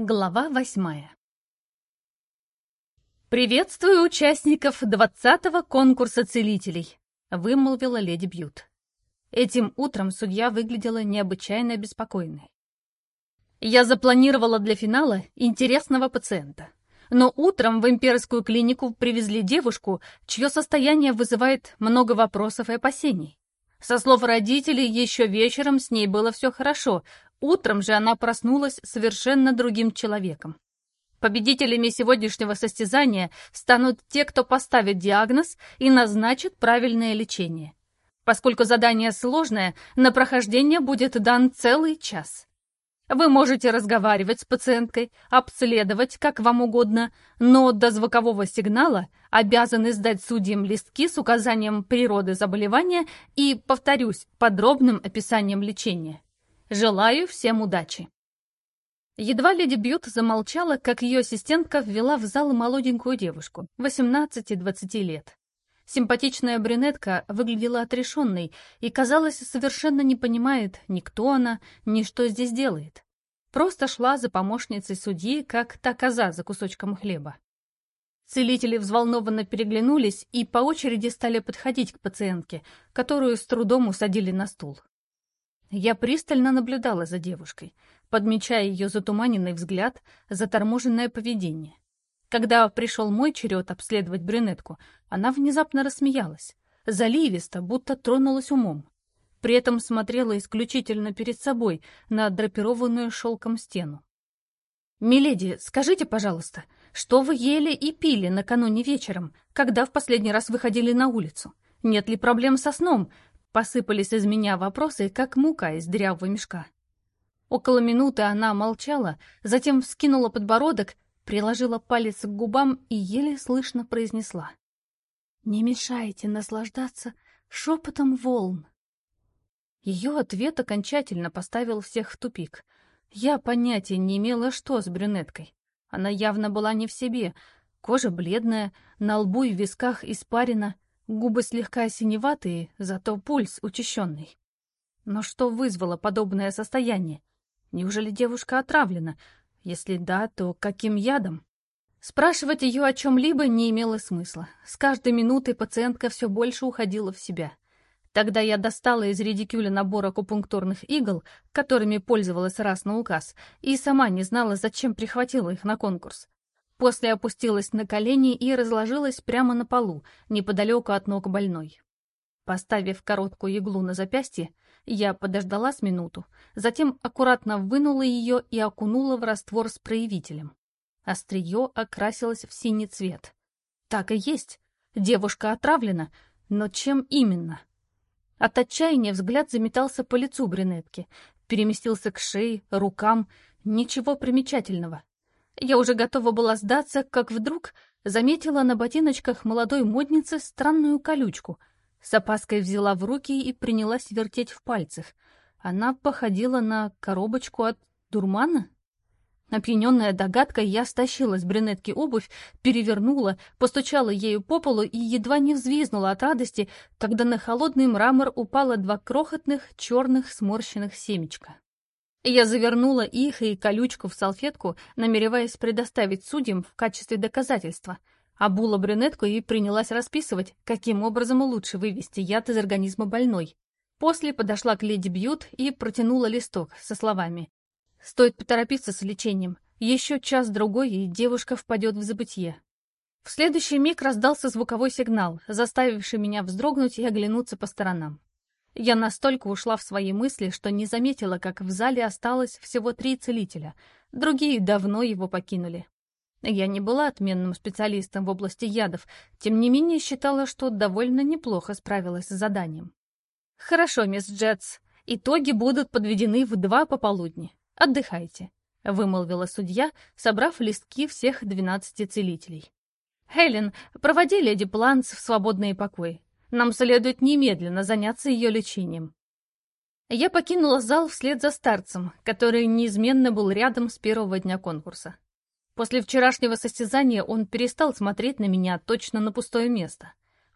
Глава восьмая «Приветствую участников двадцатого конкурса целителей», — вымолвила леди Бьют. Этим утром судья выглядела необычайно беспокойной. «Я запланировала для финала интересного пациента. Но утром в имперскую клинику привезли девушку, чье состояние вызывает много вопросов и опасений. Со слов родителей, еще вечером с ней было все хорошо, утром же она проснулась совершенно другим человеком. Победителями сегодняшнего состязания станут те, кто поставит диагноз и назначит правильное лечение. Поскольку задание сложное, на прохождение будет дан целый час. Вы можете разговаривать с пациенткой, обследовать, как вам угодно, но до звукового сигнала обязаны сдать судьям листки с указанием природы заболевания и, повторюсь, подробным описанием лечения. Желаю всем удачи. Едва леди Бьют замолчала, как ее ассистентка ввела в зал молоденькую девушку, 18-20 лет. Симпатичная брюнетка выглядела отрешенной и, казалось, совершенно не понимает ни кто она, ни что здесь делает. Просто шла за помощницей судьи, как та коза за кусочком хлеба. Целители взволнованно переглянулись и по очереди стали подходить к пациентке, которую с трудом усадили на стул. Я пристально наблюдала за девушкой, подмечая ее затуманенный взгляд, заторможенное поведение. Когда пришел мой черед обследовать брюнетку, она внезапно рассмеялась, заливисто, будто тронулась умом. При этом смотрела исключительно перед собой на драпированную шелком стену. «Миледи, скажите, пожалуйста, что вы ели и пили накануне вечером, когда в последний раз выходили на улицу? Нет ли проблем со сном?» Посыпались из меня вопросы, как мука из дырявого мешка. Около минуты она молчала, затем вскинула подбородок приложила палец к губам и еле слышно произнесла. «Не мешайте наслаждаться шепотом волн». Ее ответ окончательно поставил всех в тупик. Я понятия не имела, что с брюнеткой. Она явно была не в себе. Кожа бледная, на лбу и висках испарина, губы слегка синеватые, зато пульс учащенный. Но что вызвало подобное состояние? Неужели девушка отравлена? Если да, то каким ядом? Спрашивать ее о чем-либо не имело смысла. С каждой минутой пациентка все больше уходила в себя. Тогда я достала из редикюля набор акупунктурных игл, которыми пользовалась раз на указ, и сама не знала, зачем прихватила их на конкурс. После опустилась на колени и разложилась прямо на полу, неподалеку от ног больной. Поставив короткую иглу на запястье, я подождала с минуту, затем аккуратно вынула ее и окунула в раствор с проявителем. Острие окрасилось в синий цвет. Так и есть. Девушка отравлена, но чем именно? От отчаяния взгляд заметался по лицу брюнетки, переместился к шее, рукам. Ничего примечательного. Я уже готова была сдаться, как вдруг заметила на ботиночках молодой модницы странную колючку — с опаской взяла в руки и принялась вертеть в пальцах. Она походила на коробочку от дурмана? Опьяненная догадкой, я стащила с брюнетки обувь, перевернула, постучала ею по полу и едва не взвизнула от радости, когда на холодный мрамор упало два крохотных черных сморщенных семечка. Я завернула их и колючку в салфетку, намереваясь предоставить судьям в качестве доказательства — Обула брюнетку и принялась расписывать, каким образом лучше вывести яд из организма больной. После подошла к леди Бьют и протянула листок со словами. «Стоит поторопиться с лечением. Еще час-другой, и девушка впадет в забытье». В следующий миг раздался звуковой сигнал, заставивший меня вздрогнуть и оглянуться по сторонам. Я настолько ушла в свои мысли, что не заметила, как в зале осталось всего три целителя. Другие давно его покинули. Я не была отменным специалистом в области ядов, тем не менее считала, что довольно неплохо справилась с заданием. «Хорошо, мисс Джетс, итоги будут подведены в два пополудни. Отдыхайте», — вымолвила судья, собрав листки всех двенадцати целителей. «Хелен, проводи леди Планс в свободные покои. Нам следует немедленно заняться ее лечением». Я покинула зал вслед за старцем, который неизменно был рядом с первого дня конкурса. После вчерашнего состязания он перестал смотреть на меня точно на пустое место.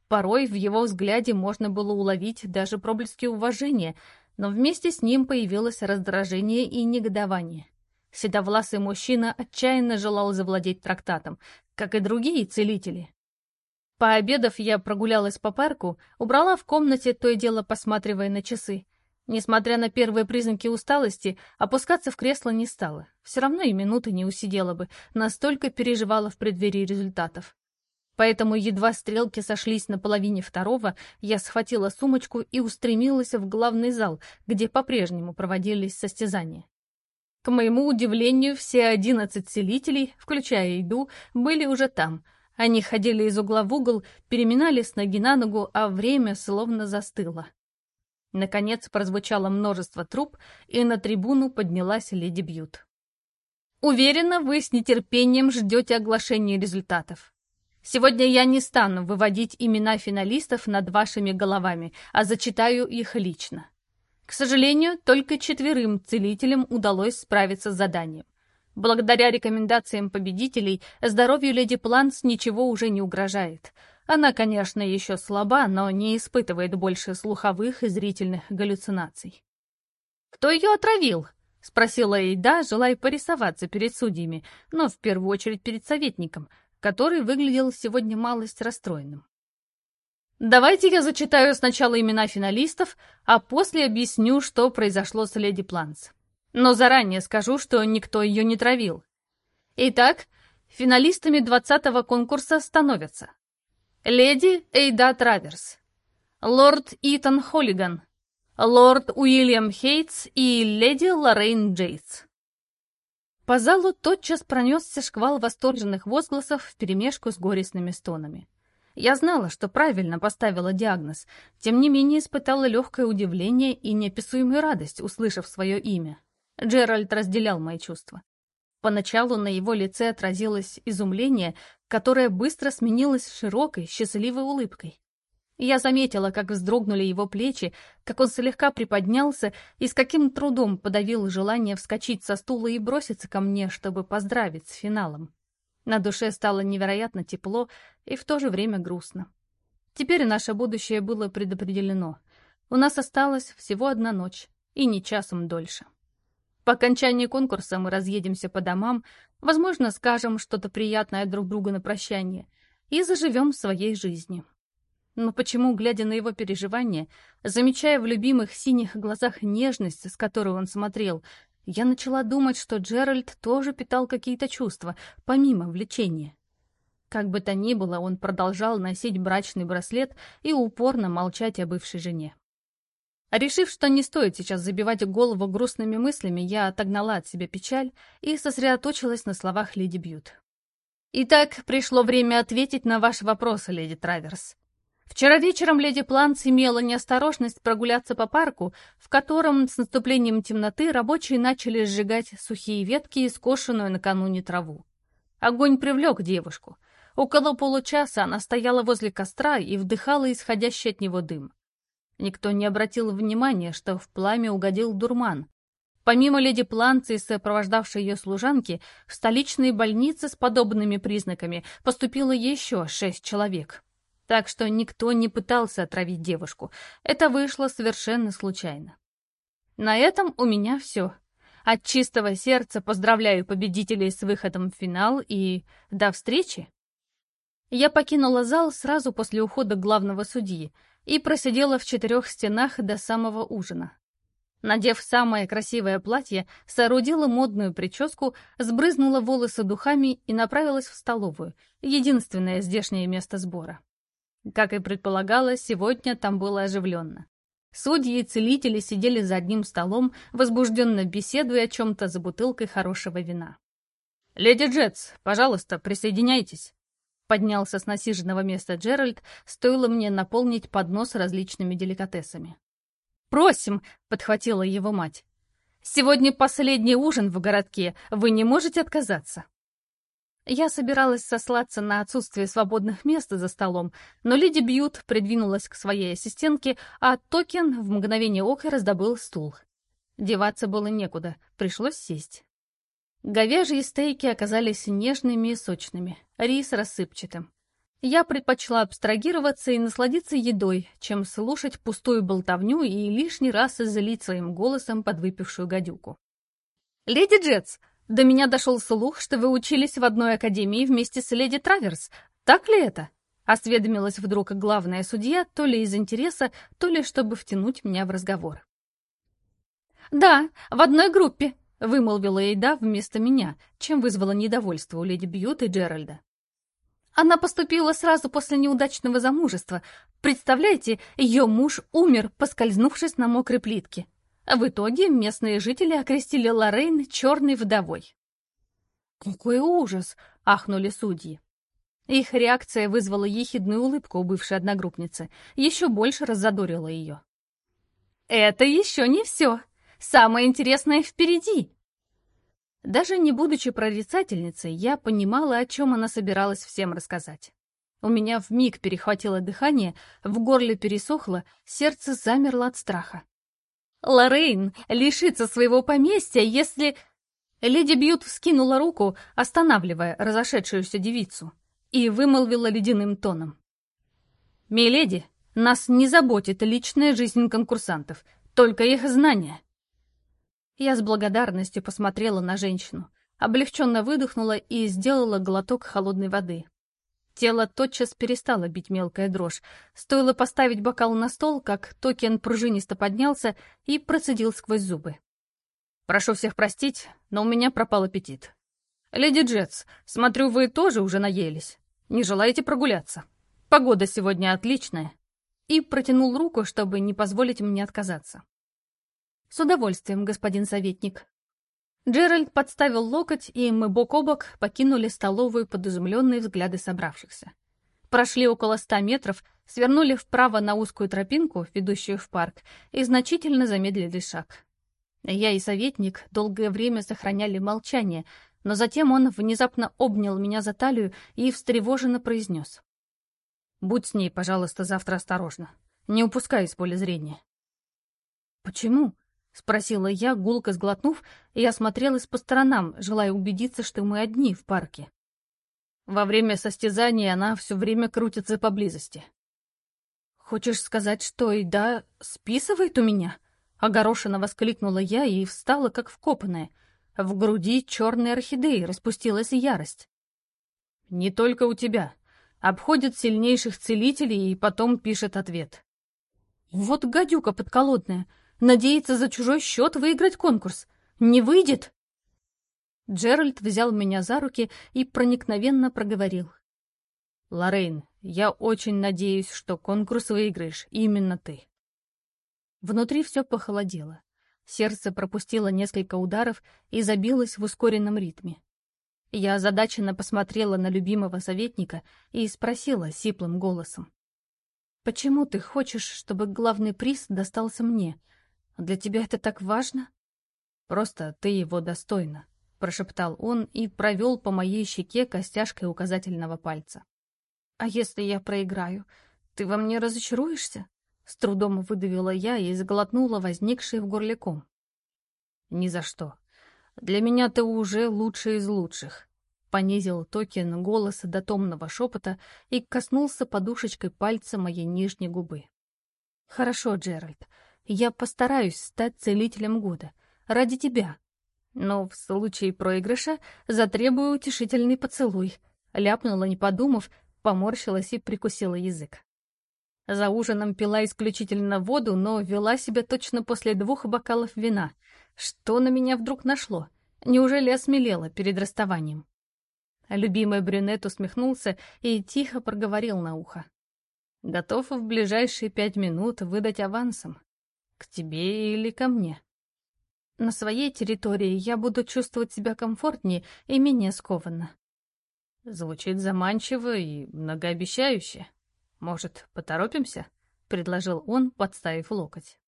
Порой в его взгляде можно было уловить даже проблески уважения, но вместе с ним появилось раздражение и негодование. Седовласый мужчина отчаянно желал завладеть трактатом, как и другие целители. Пообедав, я прогулялась по парку, убрала в комнате, то и дело посматривая на часы. Несмотря на первые признаки усталости, опускаться в кресло не стала. Все равно и минуты не усидела бы, настолько переживала в преддверии результатов. Поэтому едва стрелки сошлись на половине второго, я схватила сумочку и устремилась в главный зал, где по-прежнему проводились состязания. К моему удивлению, все одиннадцать целителей, включая еду, были уже там. Они ходили из угла в угол, переминались с ноги на ногу, а время словно застыло. Наконец прозвучало множество труб, и на трибуну поднялась леди Бьют. «Уверена, вы с нетерпением ждете оглашения результатов. Сегодня я не стану выводить имена финалистов над вашими головами, а зачитаю их лично. К сожалению, только четверым целителям удалось справиться с заданием. Благодаря рекомендациям победителей, здоровью леди Планс ничего уже не угрожает. Она, конечно, еще слаба, но не испытывает больше слуховых и зрительных галлюцинаций. «Кто ее отравил?» — спросила Эйда, желая порисоваться перед судьями, но в первую очередь перед советником — который выглядел сегодня малость расстроенным. Давайте я зачитаю сначала имена финалистов, а после объясню, что произошло с леди Планс. Но заранее скажу, что никто ее не травил. Итак, финалистами 20-го конкурса становятся леди Эйда Траверс, лорд Итан Холлиган, лорд Уильям Хейтс и леди Лоррейн Джейтс. По залу тотчас пронесся шквал восторженных возгласов вперемешку с горестными стонами. Я знала, что правильно поставила диагноз, тем не менее испытала легкое удивление и неописуемую радость, услышав свое имя. Джеральд разделял мои чувства. Поначалу на его лице отразилось изумление, которое быстро сменилось широкой, счастливой улыбкой. Я заметила, как вздрогнули его плечи, как он слегка приподнялся и с каким трудом подавил желание вскочить со стула и броситься ко мне, чтобы поздравить с финалом. На душе стало невероятно тепло и в то же время грустно. Теперь наше будущее было предопределено. У нас осталась всего одна ночь, и не часом дольше. По окончании конкурса мы разъедемся по домам, возможно, скажем что-то приятное друг другу на прощание и заживем своей жизнью. Но почему, глядя на его переживания, замечая в любимых синих глазах нежность, с которой он смотрел, я начала думать, что Джеральд тоже питал какие-то чувства, помимо влечения. Как бы то ни было, он продолжал носить брачный браслет и упорно молчать о бывшей жене. Решив, что не стоит сейчас забивать голову грустными мыслями, я отогнала от себя печаль и сосредоточилась на словах леди Бьют. «Итак, пришло время ответить на ваш вопрос, леди Траверс. Вчера вечером леди Планц имела неосторожность прогуляться по парку, в котором с наступлением темноты рабочие начали сжигать сухие ветки и скошенную накануне траву. Огонь привлек девушку. Около получаса она стояла возле костра и вдыхала исходящий от него дым. Никто не обратил внимания, что в пламя угодил дурман. Помимо леди Планцы и сопровождавшей ее служанки, в столичные больницы с подобными признаками поступило еще шесть человек. Так что никто не пытался отравить девушку. Это вышло совершенно случайно. На этом у меня все. От чистого сердца поздравляю победителей с выходом в финал и до встречи. Я покинула зал сразу после ухода главного судьи и просидела в четырех стенах до самого ужина. Надев самое красивое платье, соорудила модную прическу, сбрызнула волосы духами и направилась в столовую, единственное здешнее место сбора. Как и предполагалось, сегодня там было оживленно. Судьи и целители сидели за одним столом, возбужденно беседуя о чем-то за бутылкой хорошего вина. «Леди Джетс, пожалуйста, присоединяйтесь!» Поднялся с насиженного места Джеральд, стоило мне наполнить поднос различными деликатесами. «Просим!» — подхватила его мать. «Сегодня последний ужин в городке, вы не можете отказаться!» Я собиралась сослаться на отсутствие свободных мест за столом, но леди Бьют придвинулась к своей ассистентке, а Токен в мгновение ока раздобыл стул. Деваться было некуда, пришлось сесть. Говяжьи стейки оказались нежными и сочными, рис рассыпчатым. Я предпочла абстрагироваться и насладиться едой, чем слушать пустую болтовню и лишний раз излить своим голосом подвыпившую гадюку. «Леди Джетс, До меня дошел слух, что вы учились в одной академии вместе с леди Траверс. Так ли это?» Осведомилась вдруг главная судья, то ли из интереса, то ли чтобы втянуть меня в разговор. «Да, в одной группе», — вымолвила Эйда вместо меня, чем вызвала недовольство у леди Бьют и Джеральда. Она поступила сразу после неудачного замужества. Представляете, ее муж умер, поскользнувшись на мокрой плитке. В итоге местные жители окрестили Лоррейн черной вдовой. «Какой ужас!» — ахнули судьи. Их реакция вызвала ехидную улыбку у бывшей одногруппницы, еще больше раззадорила ее. «Это еще не все. Самое интересное впереди!» Даже не будучи прорицательницей, я понимала, о чем она собиралась всем рассказать. У меня вмиг перехватило дыхание, в горле пересохло, сердце замерло от страха. Лоррейн лишится своего поместья, если... Леди Бьют вскинула руку, останавливая разошедшуюся девицу, и вымолвила ледяным тоном. «Миледи, нас не заботит личная жизнь конкурсантов, только их знания». Я с благодарностью посмотрела на женщину, облегченно выдохнула и сделала глоток холодной воды. Тело тотчас перестало бить мелкая дрожь. Стоило поставить бокал на стол, как токен пружинисто поднялся и процедил сквозь зубы. «Прошу всех простить, но у меня пропал аппетит. Леди Джетс, смотрю, вы тоже уже наелись. Не желаете прогуляться? Погода сегодня отличная». И протянул руку, чтобы не позволить мне отказаться. «С удовольствием, господин советник», Джеральд подставил локоть, и мы бок о бок покинули столовую под изумленные взгляды собравшихся. Прошли около ста метров, свернули вправо на узкую тропинку, ведущую в парк, и значительно замедлили шаг. Я и советник долгое время сохраняли молчание, но затем он внезапно обнял меня за талию и встревоженно произнес. «Будь с ней, пожалуйста, завтра осторожно. Не упускай из поля зрения». «Почему?» — спросила я, гулко сглотнув, и осмотрелась по сторонам, желая убедиться, что мы одни в парке. Во время состязания она все время крутится поблизости. «Хочешь сказать, что и да списывает у меня?» Огорошенно воскликнула я и встала, как вкопанная. В груди черной орхидеи распустилась ярость. «Не только у тебя. Обходит сильнейших целителей и потом пишет ответ». «Вот гадюка подколодная!» Надеется за чужой счет выиграть конкурс. Не выйдет!» Джеральд взял меня за руки и проникновенно проговорил. «Лоррейн, я очень надеюсь, что конкурс выиграешь именно ты». Внутри все похолодело. Сердце пропустило несколько ударов и забилось в ускоренном ритме. Я озадаченно посмотрела на любимого советника и спросила сиплым голосом. «Почему ты хочешь, чтобы главный приз достался мне? Для тебя это так важно?» «Просто ты его достойна», — прошептал он и провел по моей щеке костяшкой указательного пальца. «А если я проиграю, ты во мне разочаруешься?» С трудом выдавила я и сглотнула возникший в горле ком. «Ни за что. Для меня ты уже лучший из лучших», — понизил Токен голос до томного шепота и коснулся подушечкой пальца моей нижней губы. «Хорошо, Джеральд, я постараюсь стать целителем года. Ради тебя. Но в случае проигрыша затребую утешительный поцелуй. Ляпнула, не подумав, поморщилась и прикусила язык. За ужином пила исключительно воду, но вела себя точно после двух бокалов вина. Что на меня вдруг нашло? Неужели осмелела перед расставанием? Любимый брюнет усмехнулся и тихо проговорил на ухо. Готов в ближайшие пять минут выдать авансом. К тебе или ко мне? На своей территории я буду чувствовать себя комфортнее и менее скованно. Звучит заманчиво и многообещающе. Может, поторопимся? Предложил он, подставив локоть.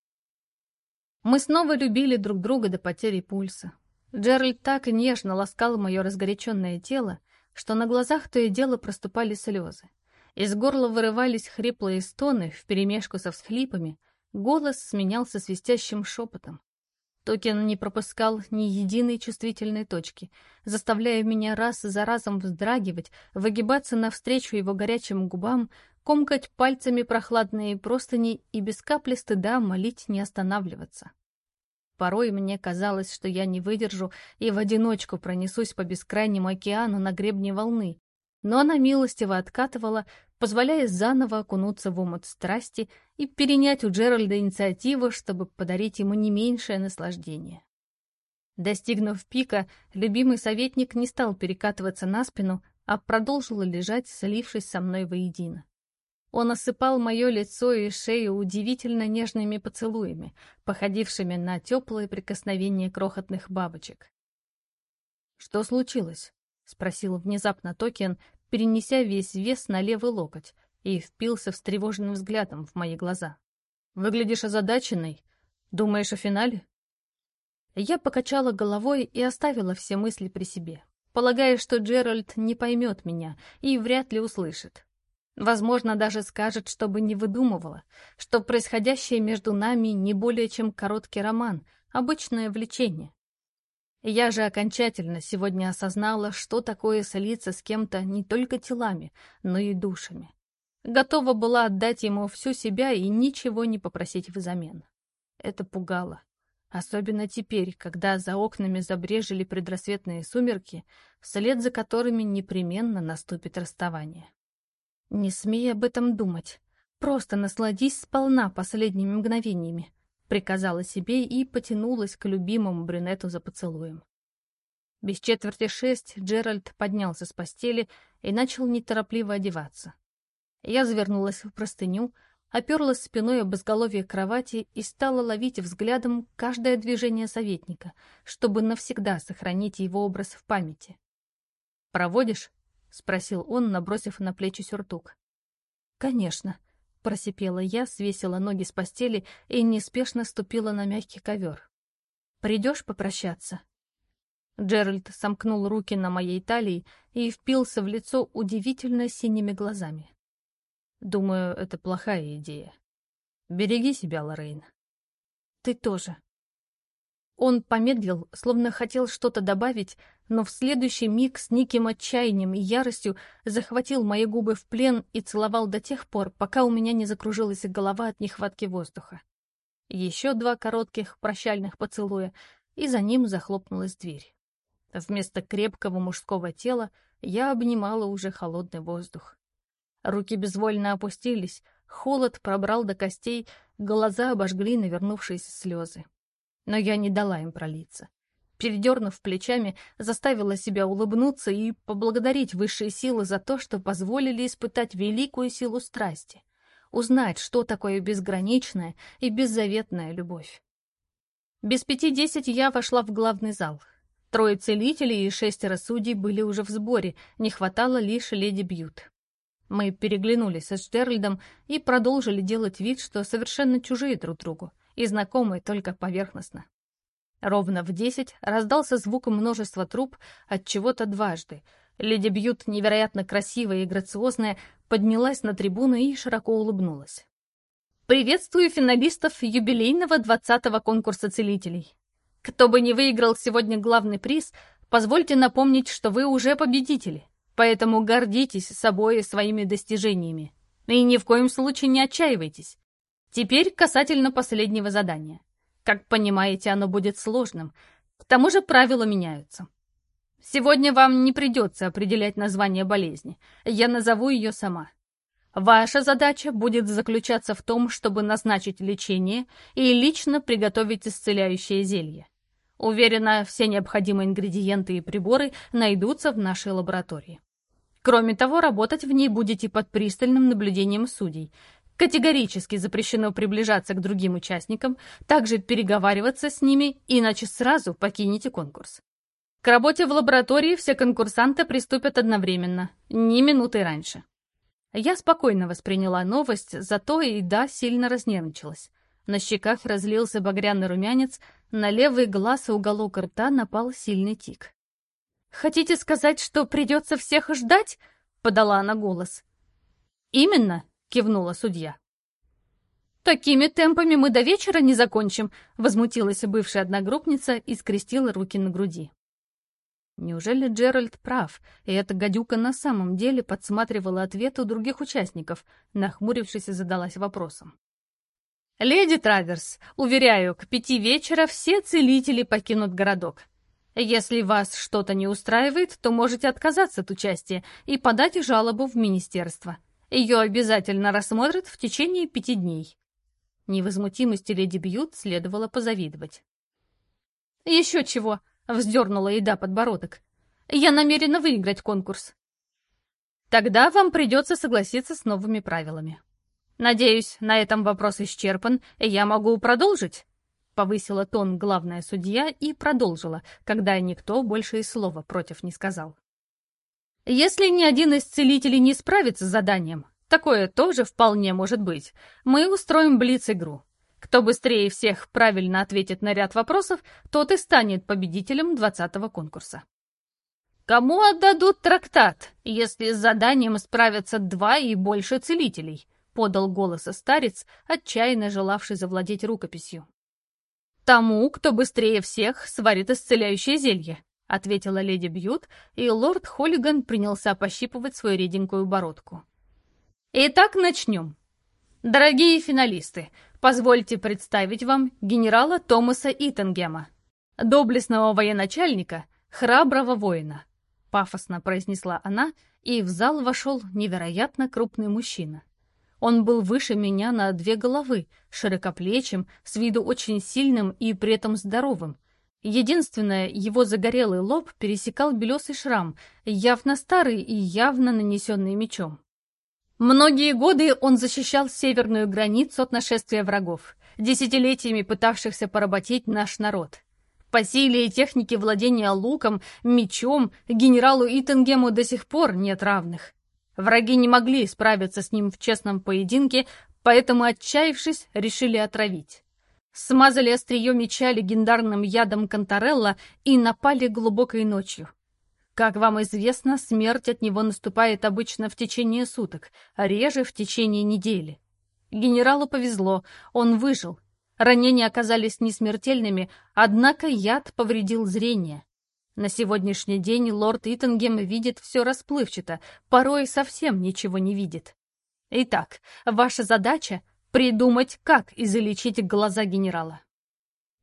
Мы снова любили друг друга до потери пульса. Джеральд так нежно ласкал мое разгоряченное тело, что на глазах то и дело проступали слезы. Из горла вырывались хриплые стоны вперемешку со всхлипами, Голос сменялся свистящим шепотом. Токен не пропускал ни единой чувствительной точки, заставляя меня раз за разом вздрагивать, выгибаться навстречу его горячим губам, комкать пальцами прохладные простыни и без капли стыда молить не останавливаться. Порой мне казалось, что я не выдержу и в одиночку пронесусь по бескрайнему океану на гребне волны, но она милостиво откатывала, позволяя заново окунуться в омут страсти и перенять у Джеральда инициативу, чтобы подарить ему не меньшее наслаждение. Достигнув пика, любимый советник не стал перекатываться на спину, а продолжил лежать, слившись со мной воедино. Он осыпал мое лицо и шею удивительно нежными поцелуями, походившими на теплые прикосновения крохотных бабочек. «Что случилось?» — спросил внезапно Токен, перенеся весь вес на левый локоть, и впился встревоженным взглядом в мои глаза. «Выглядишь озадаченной. Думаешь о финале?» Я покачала головой и оставила все мысли при себе, полагая, что Джеральд не поймет меня и вряд ли услышит. Возможно, даже скажет, чтобы не выдумывала, что происходящее между нами не более чем короткий роман, обычное влечение. Я же окончательно сегодня осознала, что такое солиться с кем-то не только телами, но и душами. Готова была отдать ему всю себя и ничего не попросить взамен. Это пугало. Особенно теперь, когда за окнами забрежили предрассветные сумерки, вслед за которыми непременно наступит расставание. Не смей об этом думать. Просто насладись сполна последними мгновениями, приказала себе и потянулась к любимому брюнету за поцелуем. Без четверти шесть Джеральд поднялся с постели и начал неторопливо одеваться. Я завернулась в простыню, оперлась спиной об изголовье кровати и стала ловить взглядом каждое движение советника, чтобы навсегда сохранить его образ в памяти. «Проводишь?» — спросил он, набросив на плечи сюртук. «Конечно», — просипела я, свесила ноги с постели и неспешно ступила на мягкий ковер. «Придешь попрощаться?» Джеральд сомкнул руки на моей талии и впился в лицо удивительно синими глазами. Думаю, это плохая идея. Береги себя, Лоррейн. Ты тоже. Он помедлил, словно хотел что-то добавить, но в следующий миг с неким отчаянием и яростью захватил мои губы в плен и целовал до тех пор, пока у меня не закружилась голова от нехватки воздуха. Еще два коротких прощальных поцелуя, и за ним захлопнулась дверь. Вместо крепкого мужского тела я обнимала уже холодный воздух. Руки безвольно опустились, холод пробрал до костей, глаза обожгли навернувшиеся слезы. Но я не дала им пролиться. Передернув плечами, заставила себя улыбнуться и поблагодарить высшие силы за то, что позволили испытать великую силу страсти, узнать, что такое безграничная и беззаветная любовь. Без пяти десять я вошла в главный зал. Трое целителей и шестеро судей были уже в сборе, не хватало лишь леди Бьют. Мы переглянулись с Джеральдом и продолжили делать вид, что совершенно чужие друг другу и знакомые только поверхностно. Ровно в десять раздался звук множества труб от чего-то дважды. Леди Бьют, невероятно красивая и грациозная, поднялась на трибуну и широко улыбнулась. «Приветствую финалистов юбилейного двадцатого конкурса целителей. Кто бы не выиграл сегодня главный приз, позвольте напомнить, что вы уже победители. Поэтому гордитесь собой и своими достижениями. И ни в коем случае не отчаивайтесь. Теперь касательно последнего задания. Как понимаете, оно будет сложным. К тому же правила меняются. Сегодня вам не придется определять название болезни. Я назову ее сама. Ваша задача будет заключаться в том, чтобы назначить лечение и лично приготовить исцеляющее зелье. Уверена, все необходимые ингредиенты и приборы найдутся в нашей лаборатории. Кроме того, работать в ней будете под пристальным наблюдением судей. Категорически запрещено приближаться к другим участникам, также переговариваться с ними, иначе сразу покинете конкурс. К работе в лаборатории все конкурсанты приступят одновременно, ни минуты раньше. Я спокойно восприняла новость, зато и да, сильно разнервничалась. На щеках разлился багряный румянец, на левый глаз и уголок рта напал сильный тик. «Хотите сказать, что придется всех ждать?» — подала она голос. «Именно», — кивнула судья. «Такими темпами мы до вечера не закончим», — возмутилась бывшая одногруппница и скрестила руки на груди. Неужели Джеральд прав, и эта гадюка на самом деле подсматривала ответы у других участников, нахмурившись и задалась вопросом. «Леди Траверс, уверяю, к пяти вечера все целители покинут городок. Если вас что-то не устраивает, то можете отказаться от участия и подать жалобу в министерство. Ее обязательно рассмотрят в течение пяти дней». Невозмутимости леди Бьют следовало позавидовать. «Еще чего!» — вздернула еда подбородок. «Я намерена выиграть конкурс». «Тогда вам придется согласиться с новыми правилами. Надеюсь, на этом вопрос исчерпан, и я могу продолжить?» Повысила тон главная судья и продолжила, когда никто больше и слова против не сказал. «Если ни один из целителей не справится с заданием, такое тоже вполне может быть, мы устроим блиц-игру. Кто быстрее всех правильно ответит на ряд вопросов, тот и станет победителем двадцатого конкурса. Кому отдадут трактат, если с заданием справятся два и больше целителей? Подал голос старец, отчаянно желавший завладеть рукописью. «Тому, кто быстрее всех сварит исцеляющее зелье», — ответила леди Бьют, и лорд Холлиган принялся пощипывать свою реденькую бородку. «Итак, начнем. Дорогие финалисты, позвольте представить вам генерала Томаса Итенгема, доблестного военачальника, храброго воина», — пафосно произнесла она, и в зал вошел невероятно крупный мужчина. Он был выше меня на две головы, широкоплечим, с виду очень сильным и при этом здоровым. Единственное, его загорелый лоб пересекал белесый шрам, явно старый и явно нанесенный мечом. Многие годы он защищал северную границу от нашествия врагов, десятилетиями пытавшихся поработить наш народ. По силе и технике владения луком, мечом генералу Итенгему до сих пор нет равных. Враги не могли справиться с ним в честном поединке, поэтому, отчаявшись, решили отравить. Смазали острие меча легендарным ядом Конторелла и напали глубокой ночью. Как вам известно, смерть от него наступает обычно в течение суток, а реже в течение недели. Генералу повезло, он выжил. Ранения оказались несмертельными, однако яд повредил зрение. На сегодняшний день лорд Итангем видит все расплывчато, порой совсем ничего не видит. Итак, ваша задача — придумать, как излечить глаза генерала.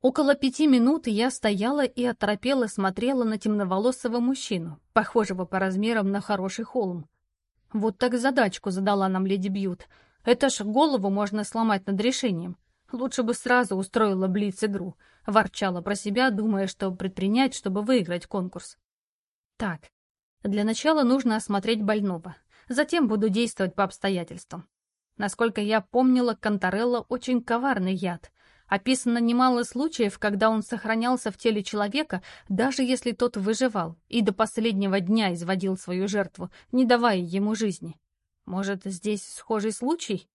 Около пяти минут я стояла и оторопела смотрела на темноволосого мужчину, похожего по размерам на хороший холм. Вот так задачку задала нам леди Бьют. Это ж голову можно сломать над решением. Лучше бы сразу устроила блиц-игру. Ворчала про себя, думая, что предпринять, чтобы выиграть конкурс. Так, для начала нужно осмотреть больного. Затем буду действовать по обстоятельствам. Насколько я помнила, Конторелло очень коварный яд. Описано немало случаев, когда он сохранялся в теле человека, даже если тот выживал, и до последнего дня изводил свою жертву, не давая ему жизни. Может, здесь схожий случай?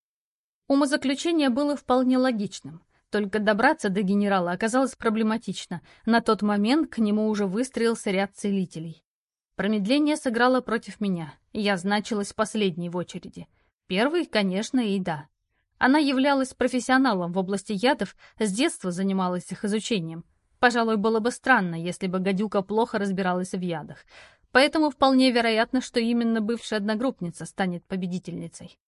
Умозаключение было вполне логичным. Только добраться до генерала оказалось проблематично. На тот момент к нему уже выстроился ряд целителей. Промедление сыграло против меня. Я значилась последней в очереди. Первый, конечно, и да. Она являлась профессионалом в области ядов, с детства занималась их изучением. Пожалуй, было бы странно, если бы гадюка плохо разбиралась в ядах. Поэтому вполне вероятно, что именно бывшая одногруппница станет победительницей.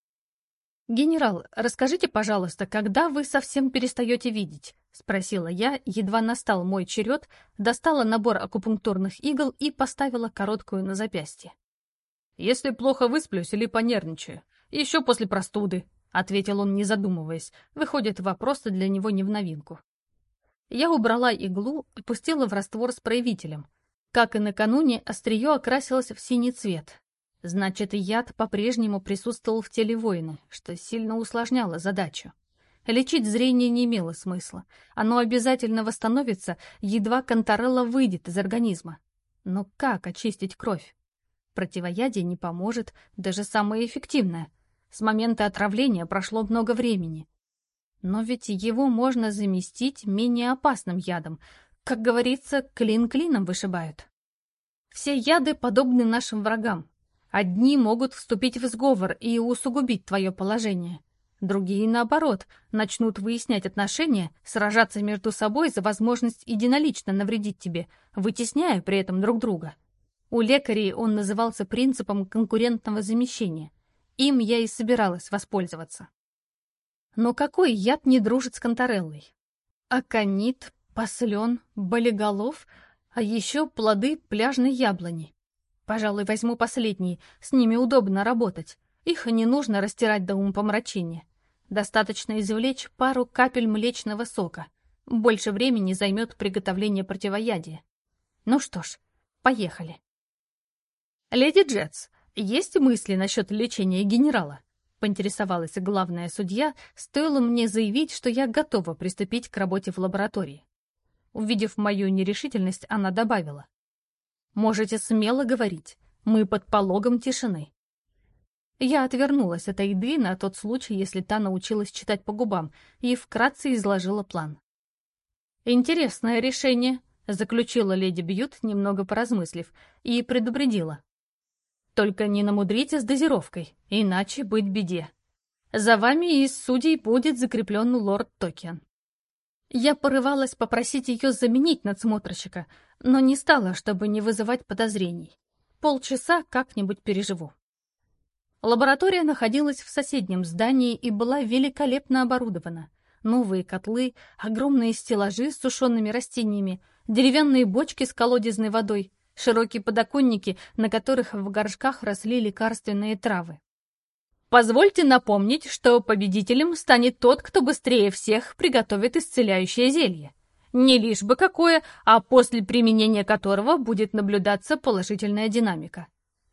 «Генерал, расскажите, пожалуйста, когда вы совсем перестаете видеть?» — спросила я, едва настал мой черед, достала набор акупунктурных игл и поставила короткую на запястье. «Если плохо высплюсь или понервничаю, еще после простуды», — ответил он, не задумываясь. Выходит, вопросы для него не в новинку. Я убрала иглу, опустила в раствор с проявителем. Как и накануне, острие окрасилось в синий цвет, Значит, яд по-прежнему присутствовал в теле воина, что сильно усложняло задачу. Лечить зрение не имело смысла. Оно обязательно восстановится, едва Конторелла выйдет из организма. Но как очистить кровь? Противоядие не поможет, даже самое эффективное. С момента отравления прошло много времени. Но ведь его можно заместить менее опасным ядом. Как говорится, клин клином вышибают. Все яды подобны нашим врагам. Одни могут вступить в сговор и усугубить твое положение. Другие, наоборот, начнут выяснять отношения, сражаться между собой за возможность единолично навредить тебе, вытесняя при этом друг друга. У лекарей он назывался принципом конкурентного замещения. Им я и собиралась воспользоваться. Но какой яд не дружит с Контореллой? Аконит, послен, болиголов, а еще плоды пляжной яблони. Пожалуй, возьму последние, с ними удобно работать. Их не нужно растирать до умопомрачения. Достаточно извлечь пару капель млечного сока. Больше времени займет приготовление противоядия. Ну что ж, поехали. Леди Джетс, есть мысли насчет лечения генерала? Поинтересовалась главная судья, стоило мне заявить, что я готова приступить к работе в лаборатории. Увидев мою нерешительность, она добавила. Можете смело говорить. Мы под пологом тишины. Я отвернулась от Айды на тот случай, если та научилась читать по губам, и вкратце изложила план. «Интересное решение», — заключила леди Бьют, немного поразмыслив, и предупредила. «Только не намудрите с дозировкой, иначе быть беде. За вами из судей будет закреплен лорд Токиан. Я порывалась попросить ее заменить надсмотрщика, но не стала, чтобы не вызывать подозрений. Полчаса как-нибудь переживу. Лаборатория находилась в соседнем здании и была великолепно оборудована. Новые котлы, огромные стеллажи с сушеными растениями, деревянные бочки с колодезной водой, широкие подоконники, на которых в горшках росли лекарственные травы. Позвольте напомнить, что победителем станет тот, кто быстрее всех приготовит исцеляющее зелье. Не лишь бы какое, а после применения которого будет наблюдаться положительная динамика.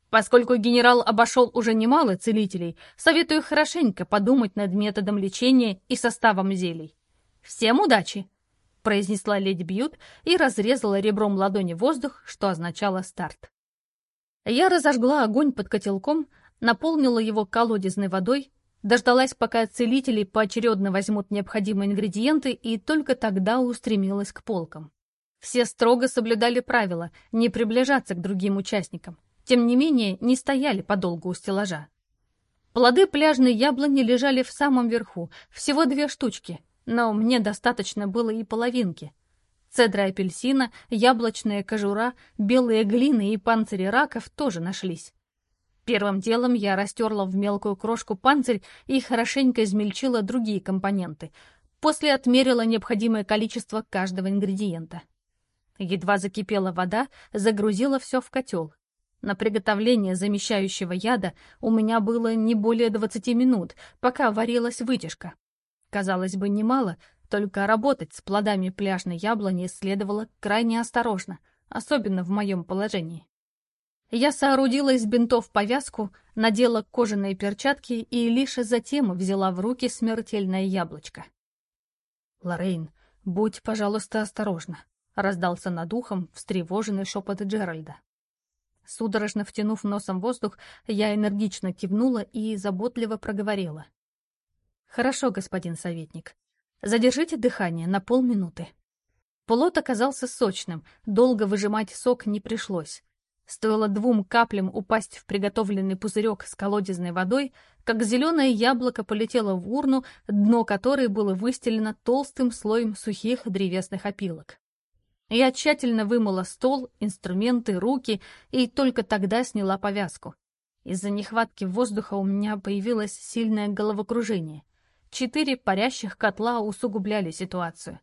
Поскольку генерал обошел уже немало целителей, советую хорошенько подумать над методом лечения и составом зелий. Всем удачи! Произнесла леди Бьют и разрезала ребром ладони воздух, что означало старт. Я разожгла огонь под котелком, наполнила его колодезной водой, дождалась, пока целители поочередно возьмут необходимые ингредиенты, и только тогда устремилась к полкам. Все строго соблюдали правила не приближаться к другим участникам, тем не менее не стояли подолгу у стеллажа. Плоды пляжной яблони лежали в самом верху, всего две штучки, но мне достаточно было и половинки. Цедра апельсина, яблочная кожура, белые глины и панцири раков тоже нашлись. Первым делом я растерла в мелкую крошку панцирь и хорошенько измельчила другие компоненты. После отмерила необходимое количество каждого ингредиента. Едва закипела вода, загрузила все в котел. На приготовление замещающего яда у меня было не более 20 минут, пока варилась вытяжка. Казалось бы, немало, только работать с плодами пляжной яблони следовало крайне осторожно, особенно в моем положении. Я соорудила из бинтов повязку, надела кожаные перчатки и лишь затем взяла в руки смертельное яблочко. «Лоррейн, будь, пожалуйста, осторожна», — раздался над ухом встревоженный шепот Джеральда. Судорожно втянув носом воздух, я энергично кивнула и заботливо проговорила. «Хорошо, господин советник. Задержите дыхание на полминуты». Плод оказался сочным, долго выжимать сок не пришлось. Стоило двум каплям упасть в приготовленный пузырек с колодезной водой, как зеленое яблоко полетело в урну, дно которой было выстелено толстым слоем сухих древесных опилок. Я тщательно вымыла стол, инструменты, руки и только тогда сняла повязку. Из-за нехватки воздуха у меня появилось сильное головокружение. Четыре парящих котла усугубляли ситуацию.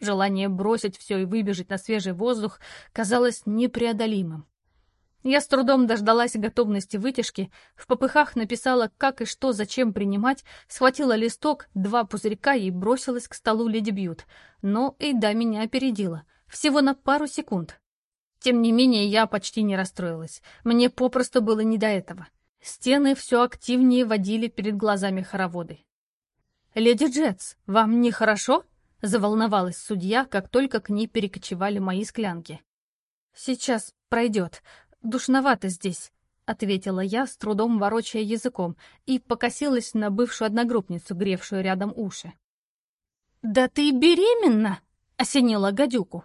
Желание бросить все и выбежать на свежий воздух казалось непреодолимым. Я с трудом дождалась готовности вытяжки, в попыхах написала, как и что, зачем принимать, схватила листок, два пузырька и бросилась к столу Леди Бьют. Но Эйда меня опередила. Всего на пару секунд. Тем не менее, я почти не расстроилась. Мне попросту было не до этого. Стены все активнее водили перед глазами хороводы. «Леди Джетс, вам нехорошо?» — заволновалась судья, как только к ней перекочевали мои склянки. «Сейчас пройдет душновато здесь», — ответила я, с трудом ворочая языком, и покосилась на бывшую одногруппницу, гревшую рядом уши. «Да ты беременна!» — осенила гадюку.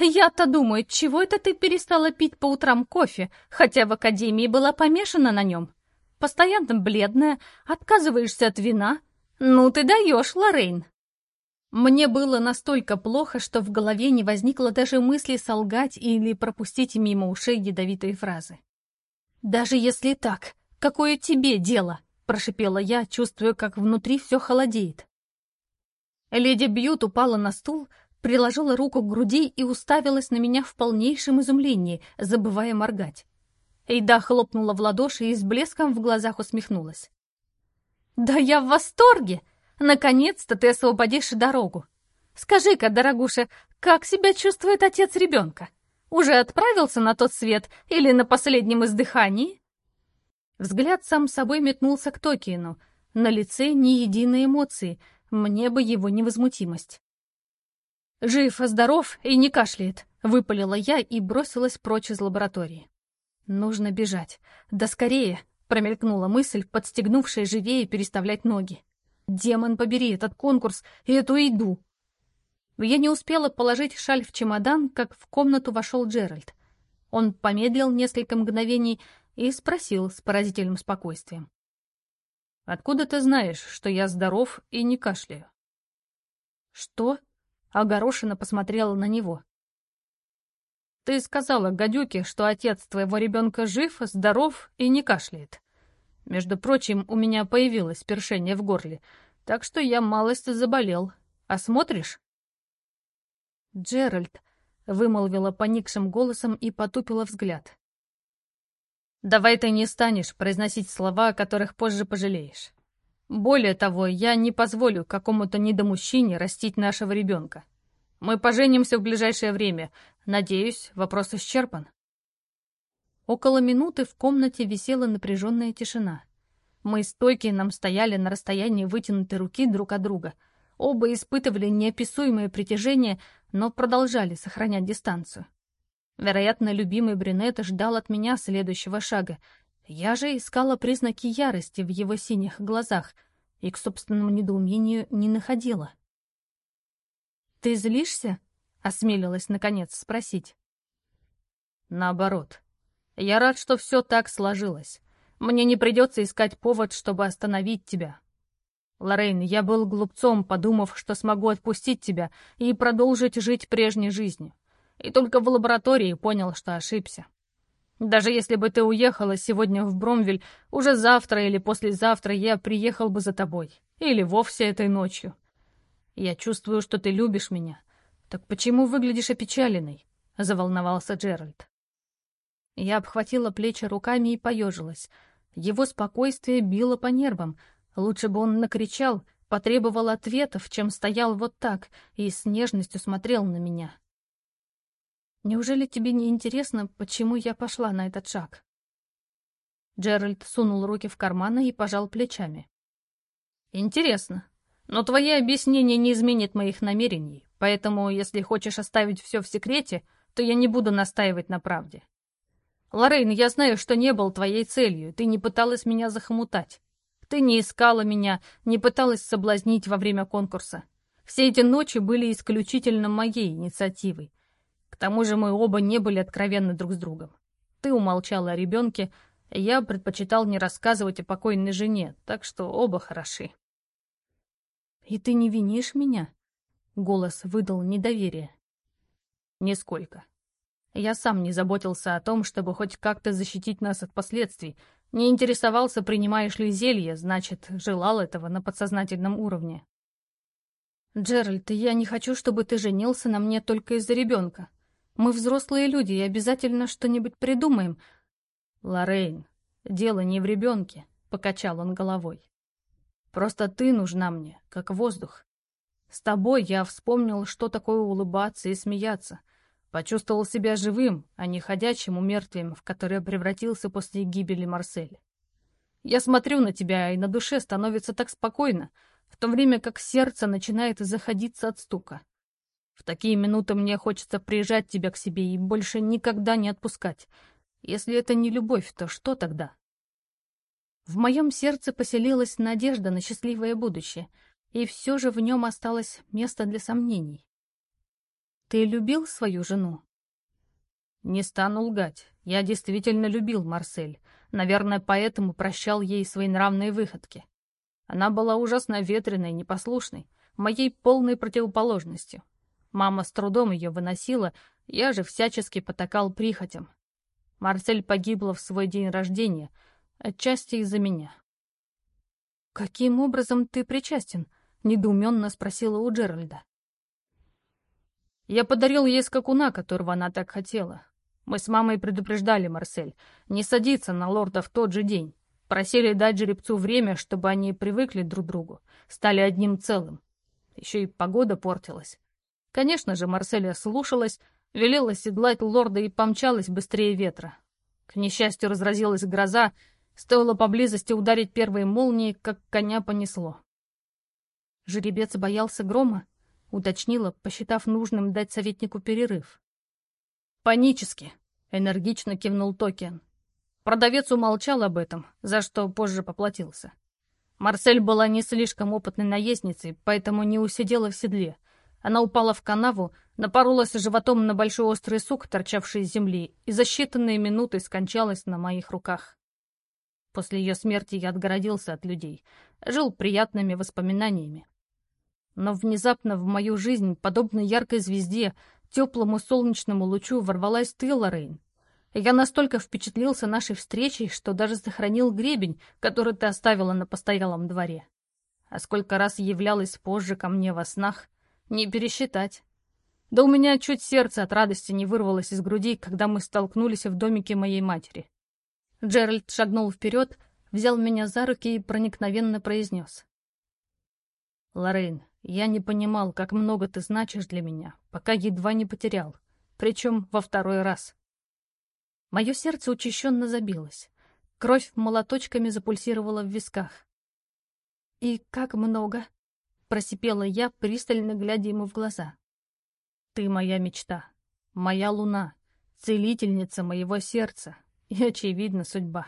«Я-то думаю, чего это ты перестала пить по утрам кофе, хотя в академии была помешана на нем? Постоянно бледная, отказываешься от вина. Ну ты даешь, Лоррейн!» Мне было настолько плохо, что в голове не возникло даже мысли солгать или пропустить мимо ушей ядовитые фразы. «Даже если так, какое тебе дело?» — прошипела я, чувствуя, как внутри все холодеет. Леди Бьют упала на стул, приложила руку к груди и уставилась на меня в полнейшем изумлении, забывая моргать. Эйда хлопнула в ладоши и с блеском в глазах усмехнулась. «Да я в восторге! Наконец-то ты освободишь дорогу! Скажи-ка, дорогуша, как себя чувствует отец ребенка? Уже отправился на тот свет или на последнем издыхании?» Взгляд сам собой метнулся к Токиину. На лице ни единой эмоции, мне бы его невозмутимость. «Жив, здоров и не кашляет», — выпалила я и бросилась прочь из лаборатории. «Нужно бежать. Да скорее!» — промелькнула мысль, подстегнувшая живее переставлять ноги. «Демон побери этот конкурс и эту еду!» Я не успела положить шаль в чемодан, как в комнату вошел Джеральд. Он помедлил несколько мгновений и спросил с поразительным спокойствием. «Откуда ты знаешь, что я здоров и не кашляю?» «Что?» Огорошина посмотрела на него. «Ты сказала гадюке, что отец твоего ребенка жив, здоров и не кашляет. Между прочим, у меня появилось першение в горле, так что я малость заболел. А смотришь?» «Джеральд», — вымолвила поникшим голосом и потупила взгляд. «Давай ты не станешь произносить слова, о которых позже пожалеешь. Более того, я не позволю какому-то недомужчине растить нашего ребенка. Мы поженимся в ближайшее время. Надеюсь, вопрос исчерпан. Около минуты в комнате висела напряженная тишина. Мы с нам стояли на расстоянии вытянутой руки друг от друга. Оба испытывали неописуемое притяжение, но продолжали сохранять дистанцию. Вероятно, любимый брюнет ждал от меня следующего шага, я же искала признаки ярости в его синих глазах и к собственному недоумению не находила. «Ты злишься?» — осмелилась наконец спросить. «Наоборот. Я рад, что все так сложилось. Мне не придется искать повод, чтобы остановить тебя. Лоррейн, я был глупцом, подумав, что смогу отпустить тебя и продолжить жить прежней жизнью. И только в лаборатории понял, что ошибся. Даже если бы ты уехала сегодня в Бромвель, уже завтра или послезавтра я приехал бы за тобой. Или вовсе этой ночью. Я чувствую, что ты любишь меня. Так почему выглядишь опечаленной?» — заволновался Джеральд. Я обхватила плечи руками и поежилась. Его спокойствие било по нервам. Лучше бы он накричал, потребовал ответов, чем стоял вот так и с нежностью смотрел на меня. Неужели тебе не интересно, почему я пошла на этот шаг?» Джеральд сунул руки в карманы и пожал плечами. «Интересно. Но твои объяснения не изменят моих намерений, поэтому, если хочешь оставить все в секрете, то я не буду настаивать на правде. Лоррейн, я знаю, что не был твоей целью, ты не пыталась меня захомутать. Ты не искала меня, не пыталась соблазнить во время конкурса. Все эти ночи были исключительно моей инициативой, тому же мы оба не были откровенны друг с другом. Ты умолчала о ребенке, я предпочитал не рассказывать о покойной жене, так что оба хороши. «И ты не винишь меня?» — голос выдал недоверие. «Нисколько. Я сам не заботился о том, чтобы хоть как-то защитить нас от последствий, не интересовался, принимаешь ли зелье, значит, желал этого на подсознательном уровне. «Джеральд, я не хочу, чтобы ты женился на мне только из-за ребенка. Мы взрослые люди и обязательно что-нибудь придумаем. Лоррейн, дело не в ребенке, покачал он головой. Просто ты нужна мне, как воздух. С тобой я вспомнил, что такое улыбаться и смеяться. Почувствовал себя живым, а не ходячим умертвием, в которое превратился после гибели Марселя. Я смотрю на тебя, и на душе становится так спокойно, в то время как сердце начинает заходиться от стука. В такие минуты мне хочется прижать тебя к себе и больше никогда не отпускать. Если это не любовь, то что тогда? В моем сердце поселилась надежда на счастливое будущее, и все же в нем осталось место для сомнений. Ты любил свою жену? Не стану лгать. Я действительно любил Марсель. Наверное, поэтому прощал ей свои нравные выходки. Она была ужасно ветреной, непослушной, моей полной противоположностью. Мама с трудом ее выносила, я же всячески потакал прихотям. Марсель погибла в свой день рождения, отчасти из-за меня. «Каким образом ты причастен?» — недоуменно спросила у Джеральда. «Я подарил ей скакуна, которого она так хотела. Мы с мамой предупреждали Марсель не садиться на лорда в тот же день. Просили дать жеребцу время, чтобы они привыкли друг к другу, стали одним целым. Еще и погода портилась. Конечно же, Марселя слушалась, велела седлать лорда и помчалась быстрее ветра. К несчастью, разразилась гроза, стоило поблизости ударить первые молнии, как коня понесло. Жеребец боялся грома, уточнила, посчитав нужным дать советнику перерыв. «Панически», — энергично кивнул Токен. Продавец умолчал об этом, за что позже поплатился. Марсель была не слишком опытной наездницей, поэтому не усидела в седле. Она упала в канаву, напоролась животом на большой острый сук, торчавший из земли, и за считанные минуты скончалась на моих руках. После ее смерти я отгородился от людей, жил приятными воспоминаниями. Но внезапно в мою жизнь, подобно яркой звезде, теплому солнечному лучу ворвалась ты, Лоррейн. Я настолько впечатлился нашей встречей, что даже сохранил гребень, который ты оставила на постоялом дворе. А сколько раз являлась позже ко мне во снах, не пересчитать. Да у меня чуть сердце от радости не вырвалось из груди, когда мы столкнулись в домике моей матери. Джеральд шагнул вперед, взял меня за руки и проникновенно произнес. «Лоррейн, я не понимал, как много ты значишь для меня, пока едва не потерял, причем во второй раз». Мое сердце учащенно забилось. Кровь молоточками запульсировала в висках. «И как много?» — просипела я, пристально глядя ему в глаза. «Ты моя мечта, моя луна, целительница моего сердца и, очевидно, судьба.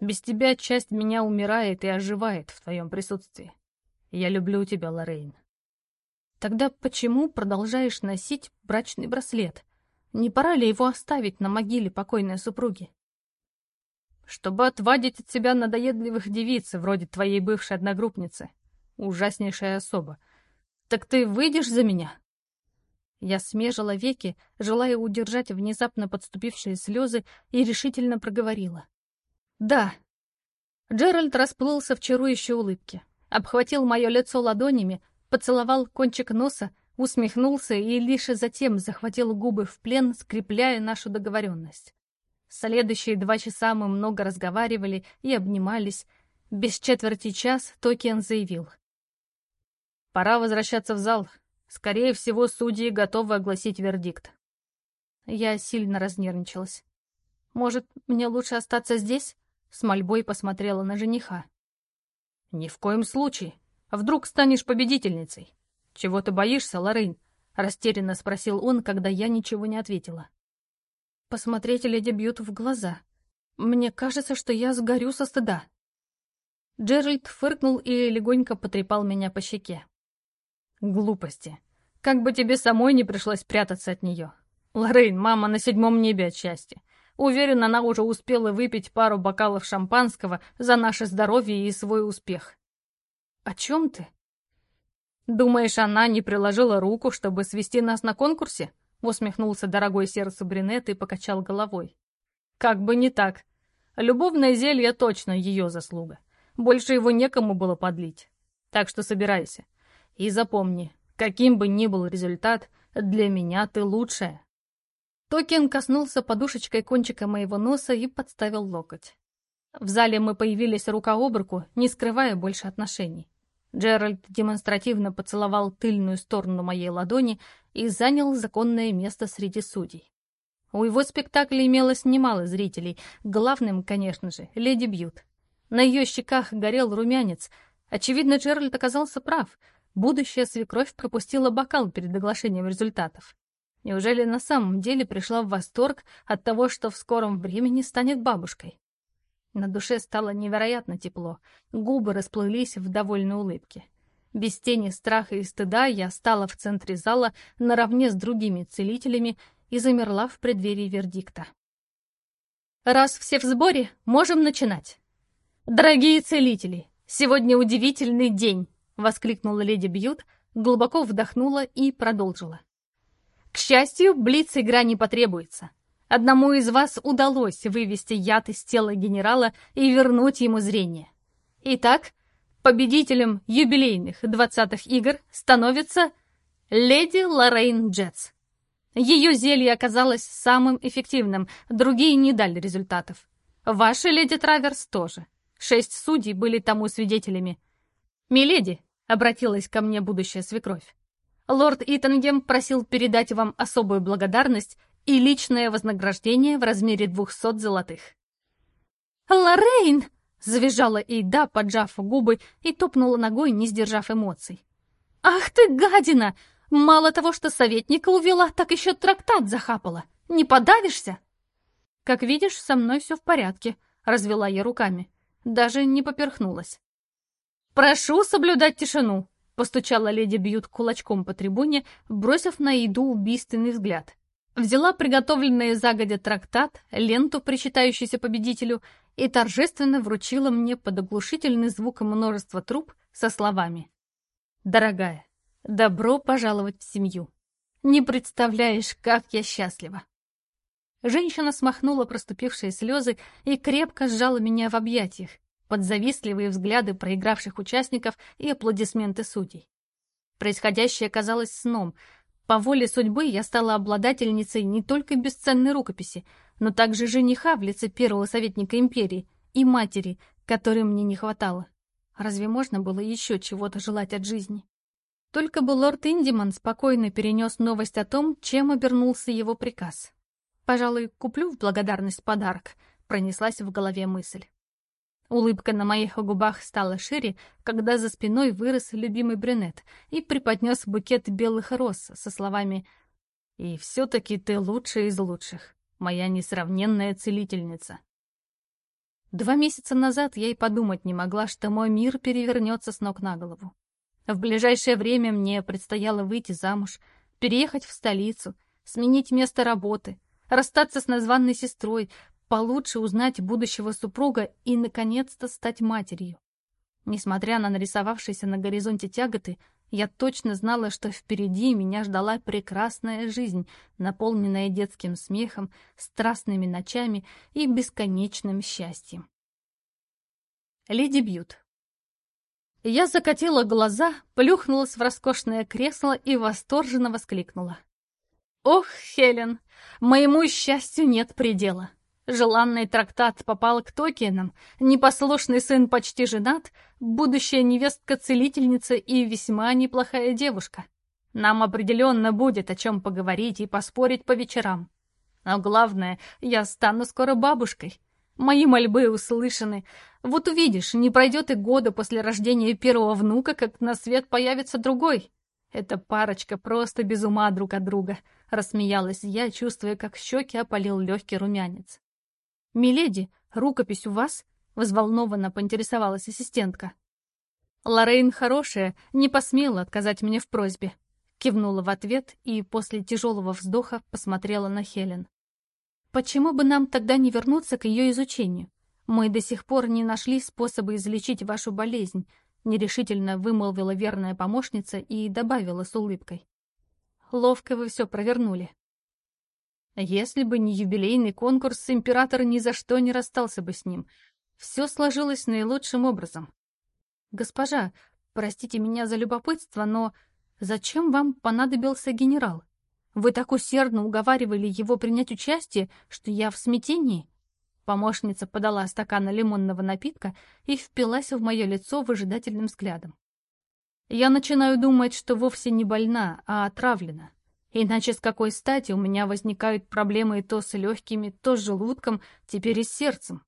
Без тебя часть меня умирает и оживает в твоем присутствии. Я люблю тебя, Лоррейн». «Тогда почему продолжаешь носить брачный браслет?» Не пора ли его оставить на могиле покойной супруги? Чтобы отвадить от себя надоедливых девиц, вроде твоей бывшей одногруппницы. Ужаснейшая особа. Так ты выйдешь за меня? Я смежила веки, желая удержать внезапно подступившие слезы, и решительно проговорила. «Да». Джеральд расплылся в чарующей улыбке, обхватил мое лицо ладонями, поцеловал кончик носа, усмехнулся и лишь затем захватил губы в плен, скрепляя нашу договоренность. Следующие два часа мы много разговаривали и обнимались. Без четверти час Токен заявил. «Пора возвращаться в зал. Скорее всего, судьи готовы огласить вердикт». Я сильно разнервничалась. «Может, мне лучше остаться здесь?» С мольбой посмотрела на жениха. «Ни в коем случае. Вдруг станешь победительницей. «Чего ты боишься, Лоррейн?» — растерянно спросил он, когда я ничего не ответила. «Посмотреть леди Бьют в глаза. Мне кажется, что я сгорю со стыда». Джеральд фыркнул и легонько потрепал меня по щеке. «Глупости. Как бы тебе самой не пришлось прятаться от нее. Лоррейн, мама на седьмом небе от счастья. Уверен, она уже успела выпить пару бокалов шампанского за наше здоровье и свой успех». «О чем ты?» «Думаешь, она не приложила руку, чтобы свести нас на конкурсе?» усмехнулся дорогой сердцу брюнет и покачал головой. «Как бы не так. Любовное зелье точно ее заслуга. Больше его некому было подлить. Так что собирайся. И запомни, каким бы ни был результат, для меня ты лучшая». Токен коснулся подушечкой кончика моего носа и подставил локоть. В зале мы появились рука об руку, не скрывая больше отношений. Джеральд демонстративно поцеловал тыльную сторону моей ладони и занял законное место среди судей. У его спектакля имелось немало зрителей, главным, конечно же, леди Бьют. На ее щеках горел румянец. Очевидно, Джеральд оказался прав. Будущая свекровь пропустила бокал перед оглашением результатов. Неужели на самом деле пришла в восторг от того, что в скором времени станет бабушкой? На душе стало невероятно тепло, губы расплылись в довольной улыбке. Без тени страха и стыда я стала в центре зала наравне с другими целителями и замерла в преддверии вердикта. «Раз все в сборе, можем начинать!» «Дорогие целители, сегодня удивительный день!» — воскликнула леди Бьют, глубоко вдохнула и продолжила. «К счастью, блиц-игра не потребуется. Одному из вас удалось вывести яд из тела генерала и вернуть ему зрение. Итак, Победителем юбилейных 20-х игр становится леди Лоррейн Джетс. Ее зелье оказалось самым эффективным, другие не дали результатов. Ваша леди Траверс тоже. Шесть судей были тому свидетелями. «Миледи», — обратилась ко мне будущая свекровь, лорд Итангем просил передать вам особую благодарность и личное вознаграждение в размере двухсот золотых. «Лоррейн!» — завизжала Эйда, поджав губы и топнула ногой, не сдержав эмоций. «Ах ты, гадина! Мало того, что советника увела, так еще трактат захапала. Не подавишься?» «Как видишь, со мной все в порядке», — развела я руками. Даже не поперхнулась. «Прошу соблюдать тишину», — постучала леди Бьют кулачком по трибуне, бросив на еду убийственный взгляд. Взяла приготовленный загодя трактат, ленту, причитающуюся победителю, и торжественно вручила мне под оглушительный звук множества труб со словами. «Дорогая, добро пожаловать в семью. Не представляешь, как я счастлива!» Женщина смахнула проступившие слезы и крепко сжала меня в объятиях, под завистливые взгляды проигравших участников и аплодисменты судей. Происходящее казалось сном. По воле судьбы я стала обладательницей не только бесценной рукописи, но также жениха в лице первого советника империи и матери, которой мне не хватало. Разве можно было еще чего-то желать от жизни? Только бы лорд Индиман спокойно перенес новость о том, чем обернулся его приказ. «Пожалуй, куплю в благодарность подарок», — пронеслась в голове мысль. Улыбка на моих губах стала шире, когда за спиной вырос любимый брюнет и преподнес букет белых роз со словами «И все-таки ты лучшая из лучших, моя несравненная целительница». Два месяца назад я и подумать не могла, что мой мир перевернется с ног на голову. В ближайшее время мне предстояло выйти замуж, переехать в столицу, сменить место работы, расстаться с названной сестрой, получше узнать будущего супруга и, наконец-то, стать матерью. Несмотря на нарисовавшиеся на горизонте тяготы, я точно знала, что впереди меня ждала прекрасная жизнь, наполненная детским смехом, страстными ночами и бесконечным счастьем. Леди Бьют Я закатила глаза, плюхнулась в роскошное кресло и восторженно воскликнула. «Ох, Хелен, моему счастью нет предела!» Желанный трактат попал к Токиенам, непослушный сын почти женат, будущая невестка-целительница и весьма неплохая девушка. Нам определенно будет о чем поговорить и поспорить по вечерам. Но главное, я стану скоро бабушкой. Мои мольбы услышаны. Вот увидишь, не пройдет и года после рождения первого внука, как на свет появится другой. Эта парочка просто без ума друг от друга. Рассмеялась я, чувствуя, как щеки опалил легкий румянец. «Миледи, рукопись у вас?» — взволнованно поинтересовалась ассистентка. Лоррейн хорошая, не посмела отказать мне в просьбе. Кивнула в ответ и после тяжелого вздоха посмотрела на Хелен. «Почему бы нам тогда не вернуться к ее изучению? Мы до сих пор не нашли способа излечить вашу болезнь», нерешительно вымолвила верная помощница и добавила с улыбкой. «Ловко вы все провернули». Если бы не юбилейный конкурс, император ни за что не расстался бы с ним. Все сложилось наилучшим образом. «Госпожа, простите меня за любопытство, но зачем вам понадобился генерал? Вы так усердно уговаривали его принять участие, что я в смятении». Помощница подала стакан лимонного напитка и впилась в мое лицо выжидательным взглядом. Я начинаю думать, что вовсе не больна, а отравлена. Иначе с какой стати у меня возникают проблемы то с легкими, то с желудком, теперь и с сердцем?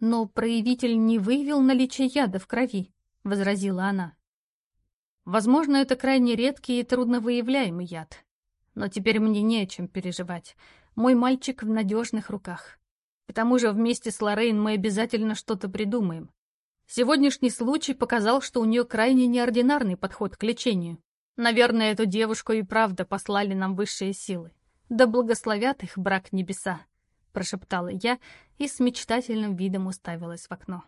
Но проявитель не выявил наличие яда в крови, — возразила она. Возможно, это крайне редкий и трудновыявляемый яд. Но теперь мне не о чем переживать. Мой мальчик в надежных руках. К тому же вместе с Лоррейн мы обязательно что-то придумаем. Сегодняшний случай показал, что у нее крайне неординарный подход к лечению. Наверное, эту девушку и правда послали нам высшие силы. Да благословят их брак небеса, прошептала я и с мечтательным видом уставилась в окно.